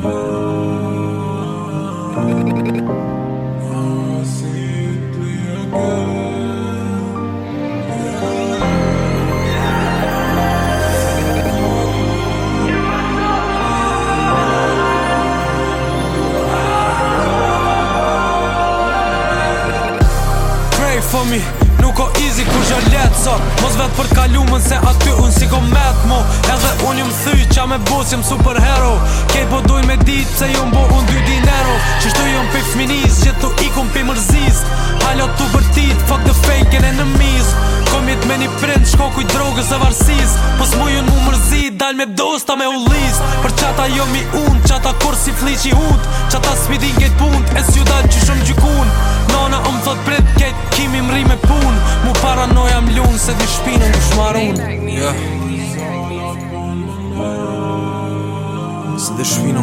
for me. Nuk o izi ku zhe jo letë sot Mos vetë për kalumën se aty unë si kom metë mu Edhe unë jëmë thyj qa me bus jëmë super hero Kej po dojnë me ditë se jëmë bo unë dy dinero Qështu jëmë pif minis që tu ikum pëj mërzis Halo tu vërtit, fuck the fake and enemies Kom jetë me një prind, shko kuj drogës dhe varsis Pos mu jënë mu mërzit, dal me dosta me u liz Për qata jëmi jo unë, qata kur si fli që i hut Qata s'pidin kejt punë, es ju dalë që shumë gjykun Nona, unë thot prind, kejt kimi më ri me më se di shpinë në Se di shpinë në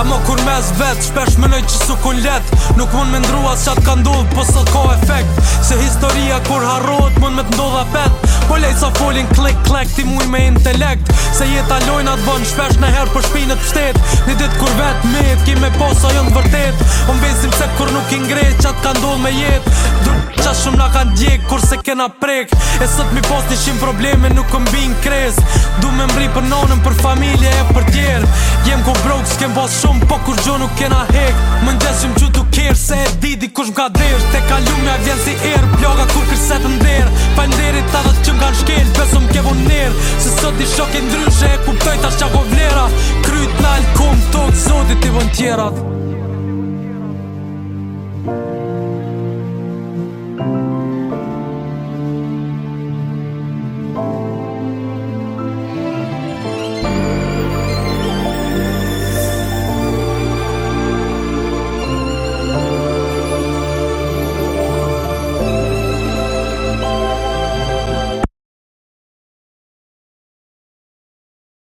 Amo kur mes vet, shpesh mënoj që su kun let Nuk mund me ndrua sa qatë ka ndodh, po sot ka efekt Se historia kur harrot, mund me të ndodha pet Po lej sa folin klik klek, ti muj me intelekt Se jetë alojnë atë vën, shpesh në herë për shpinët pështet Një dit kur vet mit, ki me posa jënë vërtet Unë po besim se kur nuk ingrej, qatë ka ndodh me jet Qa shumë nga kanë djek, kur se kena prek E sot mi post një shim probleme, nuk këm kres Du me mri për nonën, për familje kem pas shumë po kur gjo nuk kena hek Më ndjesim që tu kërë se e didi kush m'ka dhejsh Te ka me a vjen si erë, Ploga kur kërset më dherë Pa në të dhe të që m'kan shkel, besëm kevo në nërë Se sot i shok e ndryshe e kuptoj tash qa vlera Kryt në alkom të të zotit i vën tjerat Thank you.